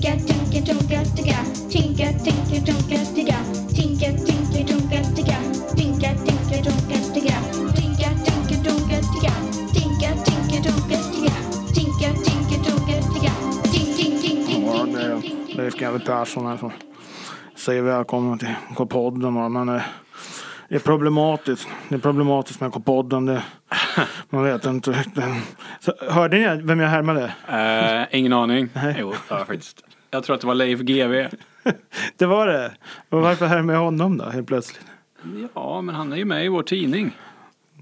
Tinka, tinka, tonka, ticka. Tinka, tinka, tonka, ticka. Tinka, tinka, tonka, ticka. Tinka, tinka, tonka, ticka. Tinka, tinka, tonka, ticka. Tinka, tinka, tonka, ticka. Tinka, tinka, tonka, ticka. Ting, ting, ting, Ja, ting, det är. Leif Persson här som säger välkomna till K-podden. Men eh, det är problematiskt. Det är problematiskt med K-podden. Det, man vet inte. Så, hörde ni vem jag härmade? Eh, ingen aning. Nej. Jo, ja, faktiskt. Jag tror att det var Leif GW. Det var det. Och varför härmade jag honom då helt plötsligt? Ja, men han är ju med i vår tidning.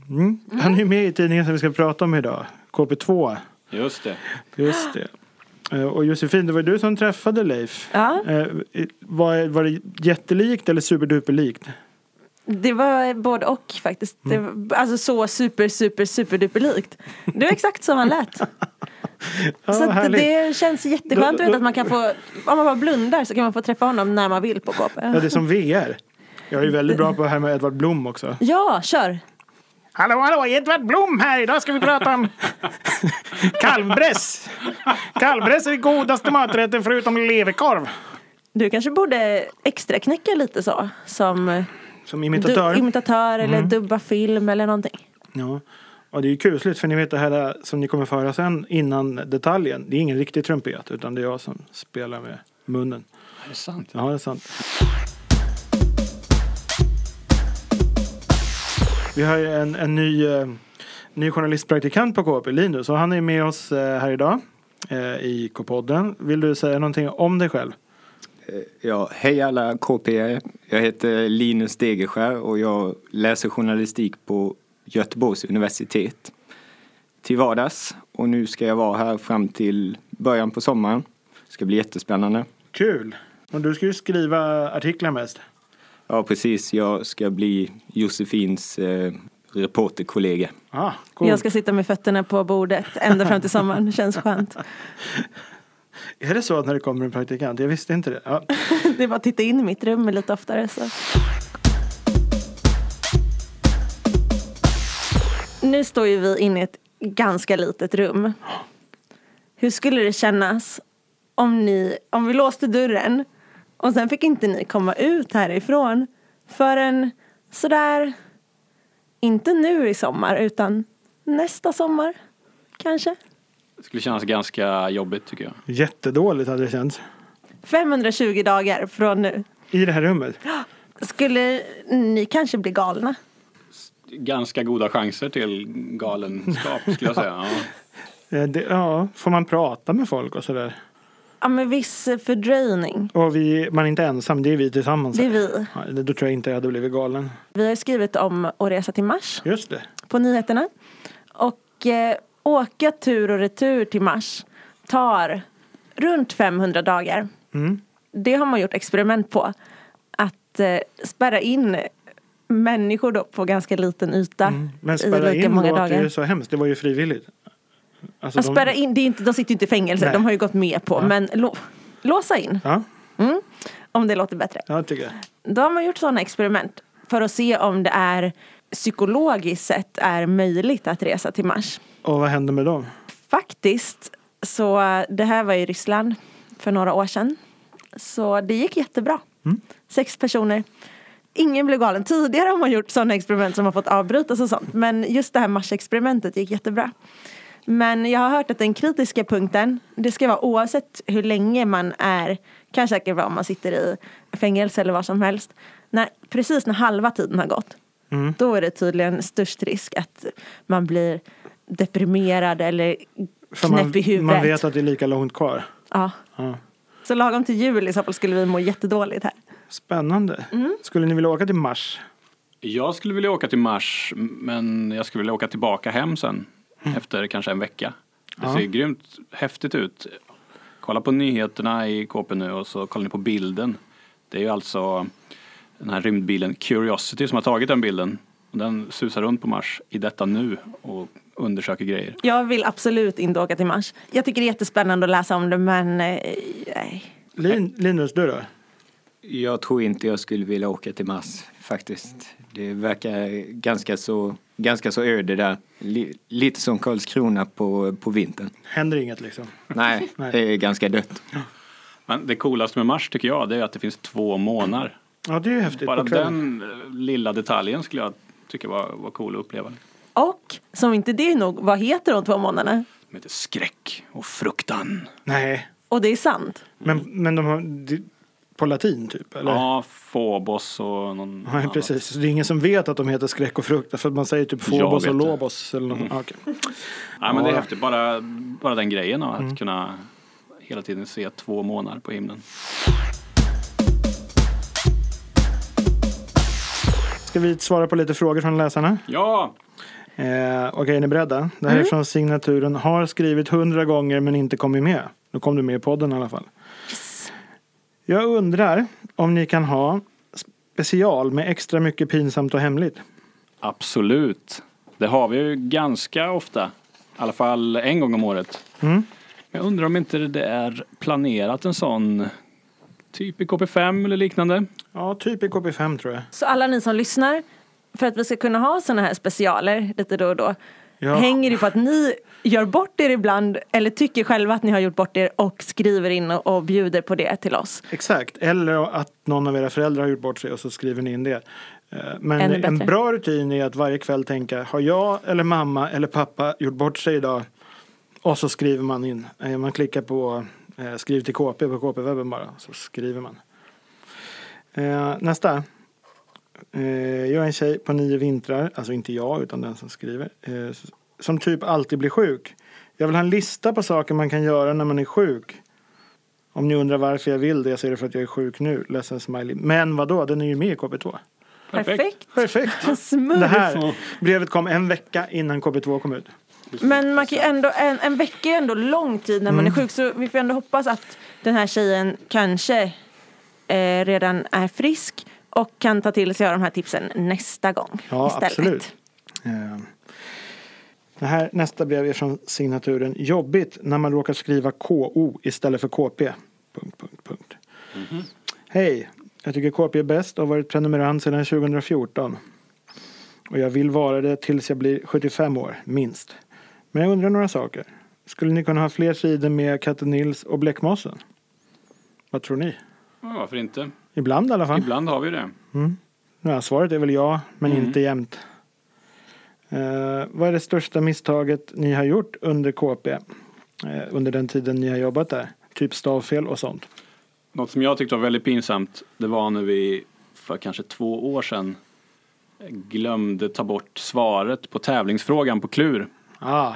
Mm. Han är ju med i tidningen som vi ska prata om idag. KP2. Just det. Just det. Eh, Och Josefin, det var du som träffade Leif. Ja, Eh, Var, var det jättelikt eller superduperlikt? det var både och faktiskt. Det Mm. var, alltså så super, super, super duper likt. Det var exakt som han lät. Ja, så att det känns jätteskönt Då- vet, då- att man kan få, om man bara blundar så kan man få träffa honom när man vill på KP. Ja, det är som VR. Jag är ju väldigt bra på det här med Edvard Blom också. Ja, kör! Hallå, hallå, Edvard Blom här. Idag ska vi prata om kalvbräss. Kalvbräss är den godaste maträtten förutom leverkorv. Du kanske borde extra knäcka lite så. Som Som du, imitatör. imitatör eller Mm. dubba film eller någonting. Ja. Och det är ju kusligt för ni vet det här som ni kommer få höra sen innan detaljen. Det är ingen riktig trumpet utan det är jag som spelar med munnen. Är det sant? Ja, det är sant. Vi har ju en, en ny, eh, ny journalistpraktikant på KP, Linus. Och han är med oss eh, här idag eh, i K-podden. Vill du säga någonting om dig själv? Ja, hej alla KP. Jag heter Linus Degerskär och jag läser journalistik på Göteborgs universitet till vardags. Och nu ska jag vara här fram till början på sommaren. Det ska bli jättespännande. Kul! Och du ska ju skriva artiklar mest. Ja, precis. Jag ska bli Josefins eh, reporterkollega. Ah, cool. Jag ska sitta med fötterna på bordet ända fram till sommaren. Känns skönt. Är det så att när det kommer en praktikant? Jag visste inte det. Ja. Det är bara att titta in i mitt rum lite oftare. Så. Nu står ju vi inne i ett ganska litet rum. Hur skulle det kännas om, ni, om vi låste dörren och sen fick inte ni komma ut härifrån förrän sådär, inte nu i sommar utan nästa sommar kanske? Det skulle kännas ganska jobbigt tycker jag. Jättedåligt hade det känts. 520 dagar från nu. I det här rummet. Skulle ni kanske bli galna? Ganska goda chanser till galenskap skulle jag säga. Ja. Eh, Det, ja, får man prata med folk och sådär? Ja, med viss fördröjning. Och vi, man är inte ensam, det är vi tillsammans. Det är vi. Ja, då tror jag inte jag hade blivit galen. Vi har skrivit om att resa till Mars Just det. på nyheterna. Och eh, åka tur och retur till Mars tar runt 500 dagar. Mm. Det har man gjort experiment på. Att eh, spärra in människor då på ganska liten yta Mm. Men i spärra lika in många dagar. ju så hemskt. Det var ju frivilligt. Alltså, Att de- spärra in, det är inte, de sitter ju inte i fängelse, Nej. de har ju gått med på. Ja. Men lå, låsa in, Ja, mm, om det låter bättre. jag tycker jag. Då har man gjort sådana experiment för att se om det är psykologiskt sett är möjligt att resa till Mars. Och vad hände med dem? Faktiskt, så det här var i Ryssland för några år sedan. Så det gick jättebra. Sex personer. Ingen blev galen. Tidigare har man gjort sådana experiment som har fått avbrytas och sånt. Men just det här Mars-experimentet gick jättebra. Men jag har hört att den kritiska punkten, det ska vara oavsett hur länge man är, kan säkert vara om man sitter i fängelse eller vad som helst. När, precis när halva tiden har gått, då är det tydligen störst risk att man blir deprimerad eller För knäpp man, i huvudet. man vet att det är lika långt kvar. Ja. Ja. Så lagom till jul i så fall skulle vi må jättedåligt här. Spännande. Mm. Skulle ni vilja åka till Mars? Jag skulle vilja åka till Mars men jag skulle vilja åka tillbaka hem sen. Efter kanske en vecka. Det ser grymt häftigt ut. Kolla på nyheterna i KP nu och så kollar ni på bilden. Det är ju alltså den här rymdbilen Curiosity som har tagit den bilden. Och den susar runt på Mars i detta nu och undersöker grejer. Jag vill absolut inte åka till Mars. Jag tycker det är jättespännande att läsa om det men eh, nej. Lin, Linus, du då? Jag tror inte jag skulle vilja åka till Mars faktiskt. Det verkar ganska så, ganska så öde där. Li, lite som Karlskrona på, på vintern. Händer inget liksom? Nej, Nej. det är ganska dött. Men det coolaste med Mars tycker jag det är att det finns två månar. Ja, det är ju häftigt. Bara den eh, lilla detaljen skulle jag tycka var, var cool att uppleva. Och som inte det är nog, vad heter de två månaderna? De heter skräck och fruktan. Nej, Och det är sant. men, men de har... På latin typ? Eller? Ja, Phobos och någon annan. precis. Så det är ingen som vet att de heter skräck och frukt. För att man säger typ Phobos och. Lobos. Eller något. Ah, okej. Nej, men det är häftigt. Bara, bara den grejen av att Mm. kunna hela tiden se två månader på himlen. Ska vi svara på lite frågor från läsarna? Ja! Eh, Okej, är ni beredda? Det här är från signaturen Har skrivit hundra gånger men inte kommit med. Nu kom du med i podden i alla fall. Jag undrar om ni kan ha special med extra mycket pinsamt och hemligt. Absolut. Det har vi ju ganska ofta. I alla fall en gång om året. Mm. Jag undrar om inte det är planerat en sån typ i KP5 eller liknande. Ja, typ i KP5 tror jag. Så alla ni som lyssnar, för att vi ska kunna ha sådana här specialer lite då och då, Ja. hänger det på att ni gör bort er ibland eller tycker själva att ni har gjort bort er och skriver in och, och bjuder på det till oss. Exakt, eller att någon av era föräldrar har gjort bort sig och så skriver ni in det. Eh, Men en bra rutin är att varje kväll tänka, har jag eller mamma eller pappa gjort bort sig idag? Och så skriver man in. Eh, Man klickar på eh, skriv till KP på KP-webben bara, så skriver man. Nästa. Eh, Jag är en tjej på nio vintrar, alltså inte jag utan den som skriver, eh, som typ alltid blir sjuk. Jag vill ha en lista på saker man kan göra när man är sjuk. Om ni undrar varför jag vill det så är det för att jag är sjuk nu. Ledsen smiley. Men vadå, den är ju med i KP2. Perfekt. Perfekt. Smurf. Det här brevet kom en vecka innan KP2 kom ut. Men man kan ändå, en, en vecka är ändå lång tid när Mm. man är sjuk så vi får ändå hoppas att den här tjejen kanske eh, redan är frisk och kan ta till sig av de här tipsen nästa gång Ja, istället. absolut. Eh, Det här, nästa brev är från signaturen Jobbigt när man råkar skriva KO istället för KP. Punkt, punkt, punkt. Hej, jag tycker KP är bäst och har varit prenumerant sedan 2014. Och jag vill vara det tills jag blir 75 år, minst. Men jag undrar några saker. Skulle ni kunna ha fler sidor med katten Nils och Bläckmossen? Vad tror ni? Ja, varför inte? Ibland i alla fall. Ibland har vi det. Ja, svaret är väl ja, men inte jämt. Eh, vad är det största misstaget ni har gjort under KP? Eh, under den tiden ni har jobbat där? Typ stavfel och sånt. Något som jag tyckte var väldigt pinsamt det var när vi för kanske två år sedan glömde ta bort svaret på tävlingsfrågan på klur. Ah,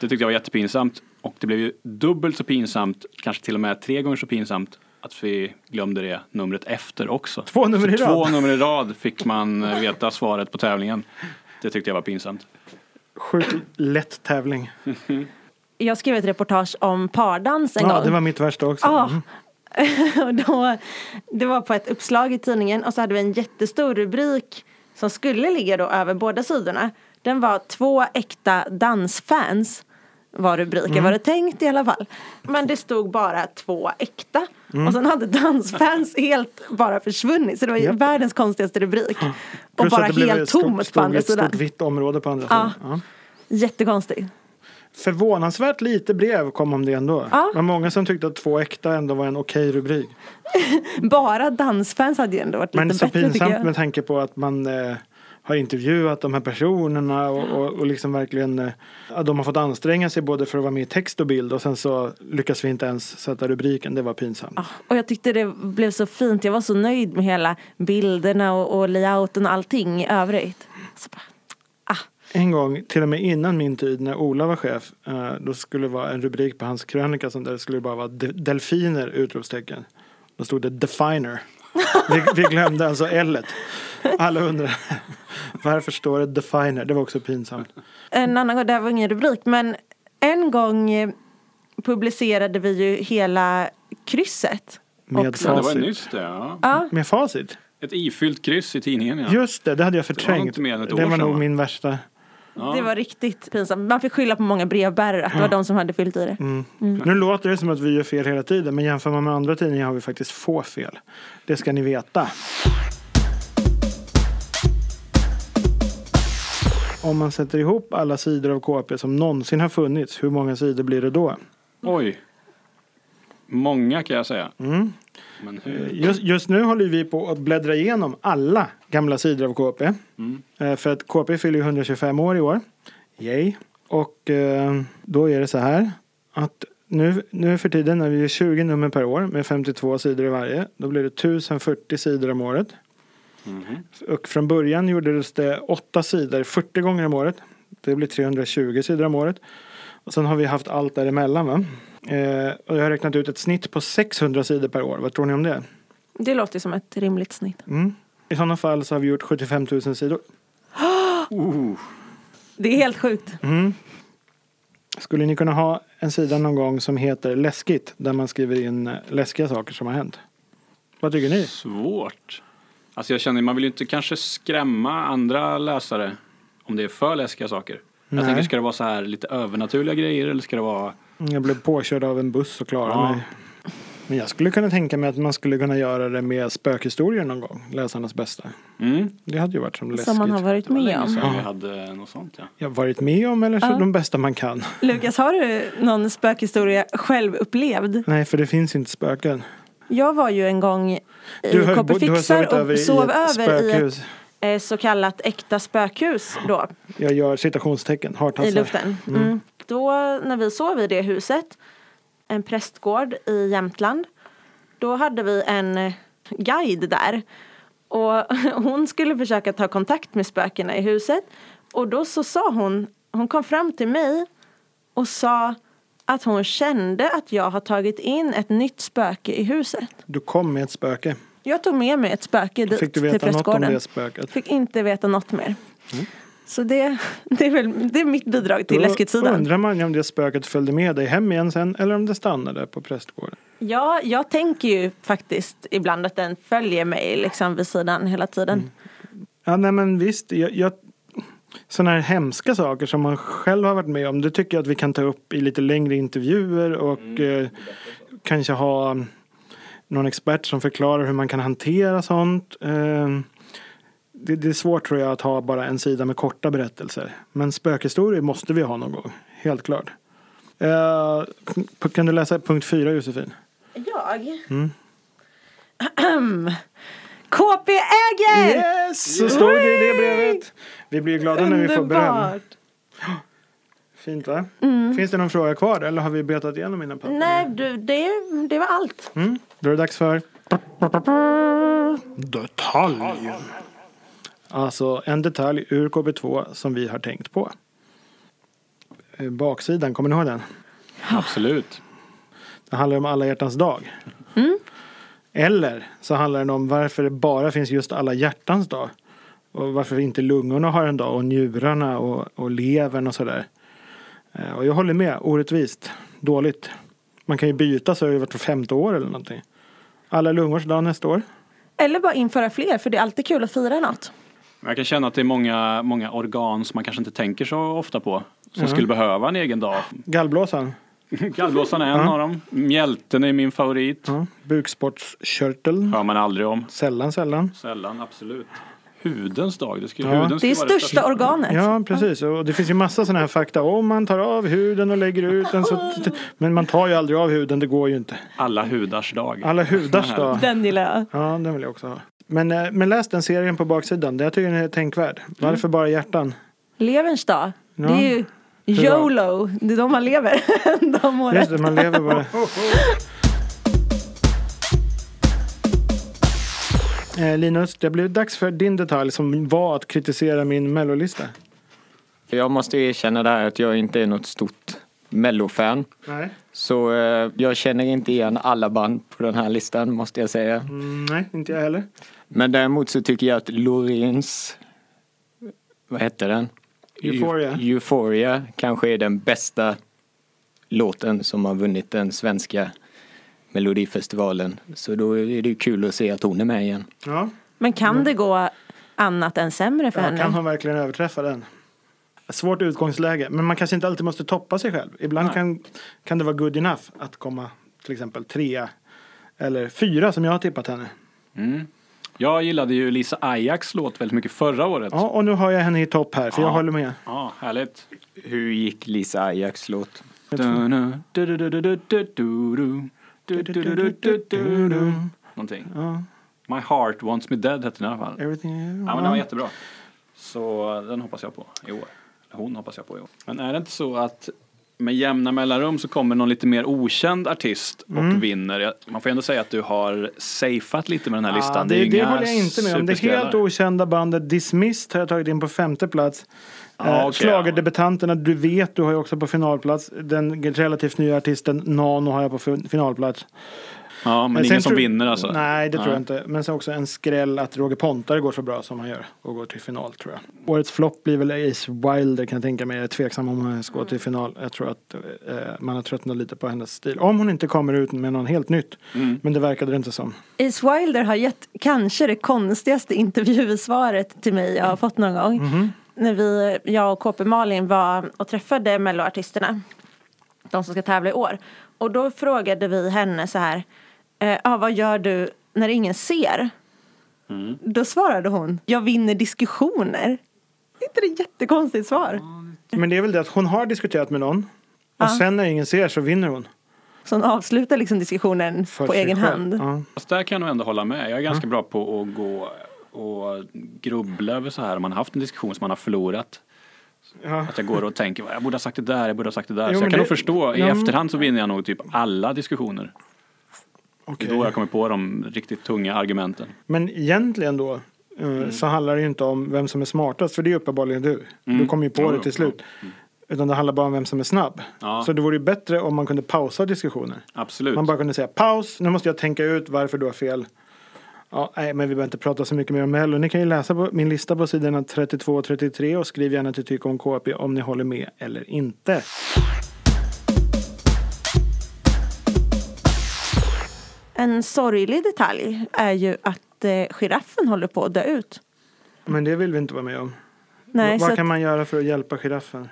Det tyckte jag var jättepinsamt och det blev ju dubbelt så pinsamt, kanske till och med tre gånger så pinsamt att vi glömde det numret efter också. två nummer i Så två rad. nummer i rad fick man eh, veta svaret på tävlingen. Det tyckte jag var pinsamt. Sjukt lätt tävling. Jag skrev ett reportage om pardans en Ja, gång. det var mitt värsta också. Ja. Mm. och då, det var på ett uppslag i tidningen och så hade vi en jättestor rubrik som skulle ligga då över båda sidorna. Den var två äkta dansfans var rubriken, Mm. var det tänkt i alla fall. Men det stod bara två äkta. Mm. Och sen hade dansfans helt bara försvunnit. Så det var ju Japp. världens konstigaste rubrik. Och Plus bara helt ett stort- tomt på andra ett sidan. stort vitt område på andra Ja. sidan. Ja. Jättekonstigt. Förvånansvärt lite brev kom om det ändå. Ja. Det var många som tyckte att två äkta ändå var en okej rubrik. Bara dansfans hade ju ändå varit Men lite så bättre tycker pinsamt jag. med tanke på att man eh, har intervjuat de här personerna och, och, och liksom verkligen eh, de har fått anstränga sig både för att vara med i text och bild och sen så lyckas vi inte ens sätta rubriken. Det var pinsamt. Och jag tyckte det blev så fint. Jag var så nöjd med hela bilderna och, och layouten och allting i övrigt. Bara, ah, En gång, till och med innan min tid när Ola var chef, eh, då skulle det vara en rubrik på hans krönika som där skulle bara vara de- delfiner! Utropstecken. Då stod det definer. Vi, vi glömde alltså L. Alla undrar varför står det definer? Det var också pinsamt. en annan gång, det här var ingen rubrik, men en gång eh, publicerade vi ju hela krysset. Med också. Ja, det var facit. nyss det. Ja. Ja, Med facit? Ett ifyllt kryss i tidningen ja. Just det, det hade jag var förträngt. inte mer än ett år det var sedan, nog va? min värsta. Ja. det var riktigt pinsamt. Man fick skylla på många brevbärare att det var de som hade fyllt i det. Mm. Nu låter det som att vi gör fel hela tiden men jämför man med andra tidningar har vi faktiskt få fel. Det ska ni veta. Om man sätter ihop alla sidor av KP som någonsin har funnits, hur många sidor blir det då? Oj. Många kan jag säga. Mm. Men hur? Just, just nu håller vi på att bläddra igenom alla gamla sidor av KP. Mm. Eh, För att KP fyller ju 125 år i år. Yay. Och eh, då är det så här att nu, nu för tiden när vi gör 20 nummer per år med 52 sidor i varje. Då blir det 1040 sidor om året. Mhm. Och från början gjordes det 8 sidor 40 gånger om året. Det blir 320 sidor om året. Och sen har vi haft allt däremellan. Va? Eh, och jag har räknat ut ett snitt på 600 sidor per år. Vad tror ni om det? Det låter som ett rimligt snitt. Mm. I sådana fall så har vi gjort 75 000 sidor. Det är helt sjukt. Mm. Skulle ni kunna ha en sida någon gång som heter läskigt där man skriver in eh, läskiga saker som har hänt? Vad tycker ni? Svårt. Alltså jag känner, man vill ju inte kanske skrämma andra läsare om det är för läskiga saker. Nej. Jag tänker, ska det vara så här lite övernaturliga grejer eller ska det vara... Jag blev påkörd av en buss och klarade Ja. mig. Men jag skulle kunna tänka mig att man skulle kunna göra det med spökhistorier någon gång. Läsarnas bästa. Mm. Det hade ju varit som läskigt. Som man har varit med om. sedan vi hade något sånt ja. Jag har varit med om eller så Ja. de bästa man kan. Lukas, har du någon spökhistoria själv upplevd? Nej, för det finns inte spöken. Jag var ju en gång i Du har, KP du har sovit Fixar över och i sov över i ett eh, så kallat äkta spökhus då Jag gör citationstecken, i hartassar. luften. Mm. Då när vi sov i det huset, en prästgård i Jämtland, då hade vi en guide där. Och hon skulle försöka ta kontakt med spökena i huset. Och då så sa hon, hon kom fram till mig och sa att hon kände att jag har tagit in ett nytt spöke i huset. Du kom med ett spöke. Jag tog med mig ett spöke dit Fick du till veta något om det spöket? Fick inte veta något mer. Mm. Så det, det, är väl, det är mitt bidrag till Då läskigt-sidan. undrar man ju om det spöket följde med dig hem igen sen eller om det stannade på prästgården. Ja, jag tänker ju faktiskt ibland att den följer mig liksom vid sidan hela tiden. Mm. Ja, nej men visst. Jag, jag, sådana här hemska saker som man själv har varit med om. Det tycker jag att vi kan ta upp i lite längre intervjuer och eh, kanske ha mm, någon expert som förklarar hur man kan hantera sånt. Eh, det, det är svårt tror jag att ha bara en sida med korta berättelser. Men spökhistorier måste vi ha någon gång. Helt klart. Eh, kan du läsa punkt fyra Josefin? Jag? Mm. KP äger! Yes! Så står det i det brevet. Vi blir glada när vi får beröm. Underbart! Fint va? Finns det någon fråga kvar eller har vi betat igenom mina papper? Nej, du, det, det var allt. Mm. Då är det dags för detaljen. Alltså en detalj ur KB2 som vi har tänkt på. Eh, Baksidan, kommer ni ihåg den? Absolut. Det handlar om alla hjärtans dag. Eller så handlar den om varför det bara finns just alla hjärtans dag. Och varför inte lungorna har en dag och njurarna och, och levern och sådär. Eh, Och jag håller med, orättvist, dåligt. Man kan ju byta så vart femte år eller någonting. Alla lungors dag nästa år. Eller bara införa fler, för det är alltid kul att fira något. Jag kan känna att det är många, många organ som man kanske inte tänker så ofta på. Som skulle behöva en egen dag. Gallblåsan, Gallblåsan är en Ja. av dem. Mjälten är min favorit. ja. bukspottkörteln, Hör man aldrig om. sällan sällan. Sällan, absolut. Hudens dag. Det, skulle, Ja. huden Det är vara största organet. Ja, precis. Och det finns ju massa sådana här fakta. Om man tar av huden och lägger ut den så... Men man tar ju aldrig av huden, det går ju inte. Alla hudars dag. Alla hudars dag. Den gillar jag. Ja, den vill jag också ha. Men, eh, men läs den serien på baksidan. Det jag tycker den är tänkvärd. Varför bara hjärtan? Leverns dag. Ja. Det är ju YOLO. Det är då man lever. De åren. Just det, man lever bara. Eh, Linus, det blev dags för din detalj som var att kritisera min mellolista. Jag måste erkänna där att jag inte är något stort mellofan. Nej. Så eh, jag känner inte igen alla band på den här listan måste jag säga. Mm, nej, inte jag heller. Men däremot så tycker jag att Loreens, vad hette den? Euphoria. Eu- Euphoria kanske är den bästa låten som har vunnit den svenska Melodifestivalen. Så då är det ju kul att se att hon är med igen. Ja, Men kan det gå annat än sämre för ja henne? kan hon verkligen överträffa den? Svårt utgångsläge, men man kanske inte alltid måste toppa sig själv. Ibland kan, kan det vara good enough att komma till exempel trea eller fyra som jag har tippat henne. Mm. Jag gillade ju Lisa Ajax låt väldigt mycket förra året. Ja, och nu har jag henne i topp här, för jag Ja. håller med. Ja, härligt. Hur gick Lisa Ajax låt? Jag. Någonting. Ja, My heart wants me dead hette den i alla fall. everything. Ja, men den var jättebra. Så den hoppas jag på i år. Hon hoppas jag på år. Men är det inte så att med jämna mellanrum så kommer någon lite mer okänd artist och Mm. vinner? Man får ändå säga att du har safeat lite med den här listan. Ja, det, är det håller jag inte med om. Det helt okända bandet Dismissed har jag tagit in på femte plats. Ja, eh, okej, Schlagerdebutanterna Du vet, du har ju också på finalplats. Den relativt nya artisten Nano har jag på fin- finalplats. Ja, men Sen ingen som vinner alltså? Nej, det tror jag inte. Men sen också en skräll att Roger Pontare går så bra som han gör och går till final tror jag. Årets flopp blir väl Ace Wilder kan jag tänka mig. Jag är tveksam om hon ska gå till final. Jag tror att eh, man har tröttnat lite på hennes stil. Om hon inte kommer ut med något helt nytt. Mm. Men det verkade det inte som. Ace Wilder har gett kanske det konstigaste intervjusvaret till mig jag har fått någon gång. Mhm. När vi, jag och KP Malin var och träffade melloartisterna. De som ska tävla i år. Och då frågade vi henne så här. Eh, ah, vad gör du när ingen ser? Mm. Då svarade hon. Jag vinner diskussioner. Är inte det ett jättekonstigt svar? Men det är väl det att hon har diskuterat med någon. Och Ja. sen när ingen ser så vinner hon. Så hon avslutar liksom diskussionen För på egen själv. hand. Ja. Fast där kan jag nog ändå hålla med. Jag är ganska bra på att gå och grubbla över så här. Om man har haft en diskussion som man har förlorat. Ja. Att jag går och tänker, jag borde ha sagt det där, jag borde ha sagt det där. Jo, så jag kan det- nog förstå, i Ja, efterhand så vinner jag nog typ alla diskussioner. Det Okej. är då jag kommer på de riktigt tunga argumenten. Men egentligen då eh, så handlar det ju inte om vem som är smartast. För det är uppenbarligen du. Mm. Du kommer ju på Jo, det till slut. jo. Utan det handlar bara om vem som är snabb. Ja. Så det vore ju bättre om man kunde pausa diskussioner. Absolut. Man bara kunde säga paus, nu måste jag tänka ut varför du har fel. Ja, nej, men vi behöver inte prata så mycket mer om Mello. Ni kan ju läsa på min lista på sidorna 32 och 33 och skriv gärna till Tyck om KP om ni håller med eller inte. En sorglig detalj är ju att eh, giraffen håller på att dö ut. Men det vill vi inte vara med om. Nej, vad vad att- kan man göra för att hjälpa giraffen?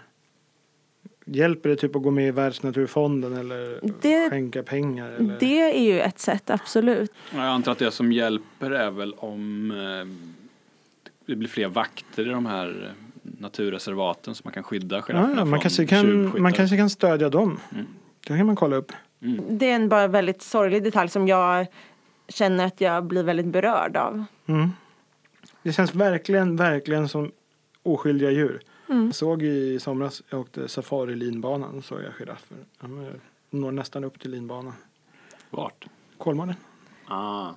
Hjälper det typ att gå med i Världsnaturfonden eller Det- skänka pengar? Eller? Det är ju ett sätt, absolut. Jag antar att det som hjälper är väl om eh, det blir fler vakter i de här eh, naturreservaten så man kan skydda ja, girafferna ja, man, från kanske kan, man kanske kan stödja dem. Mm. Det kan man kolla upp. Det är en bara väldigt sorglig detalj som jag känner att jag blir väldigt berörd av. Mm. Det känns verkligen, verkligen som oskyldiga djur. Mm. Jag såg i somras, jag åkte safari-linbanan, såg jag giraffer. De når nästan upp till linbanan. Vart? Kolmården. Ah.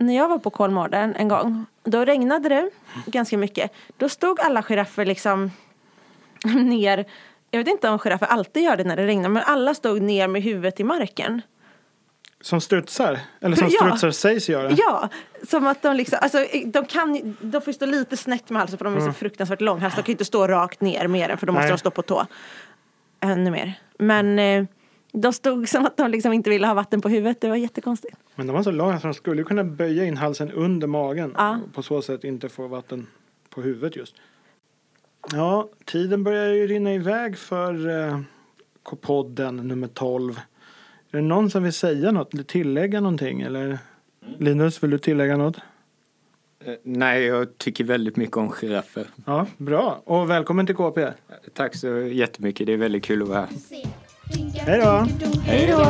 När jag var på Kolmården en gång, då regnade det ganska mycket. Då stod alla giraffer liksom ner. Jag vet inte om giraffer alltid gör det när det regnar, men alla stod ner med huvudet i marken. Som strutsar? Eller som Ja. strutsar sägs göra? Ja, som att de liksom, alltså de kan de får stå lite snett med halsen för de är så fruktansvärt långhalsade. De kan ju inte stå rakt ner mer än för då måste de stå på tå. Ännu mer. Men eh, de stod som att de liksom inte ville ha vatten på huvudet. Det var jättekonstigt. Men de var så långa så de skulle kunna böja in halsen under magen. Ja. Och på så sätt inte få vatten på huvudet just. Ja, tiden börjar ju rinna iväg för eh, K-podden nummer 12. Är det någon som vill säga något eller tillägga någonting? Eller? Linus, vill du tillägga något? Eh, Nej, jag tycker väldigt mycket om giraffer. Ja, bra. Och välkommen till KP. Tack så jättemycket, det är väldigt kul att vara här. Hej då! Hej då!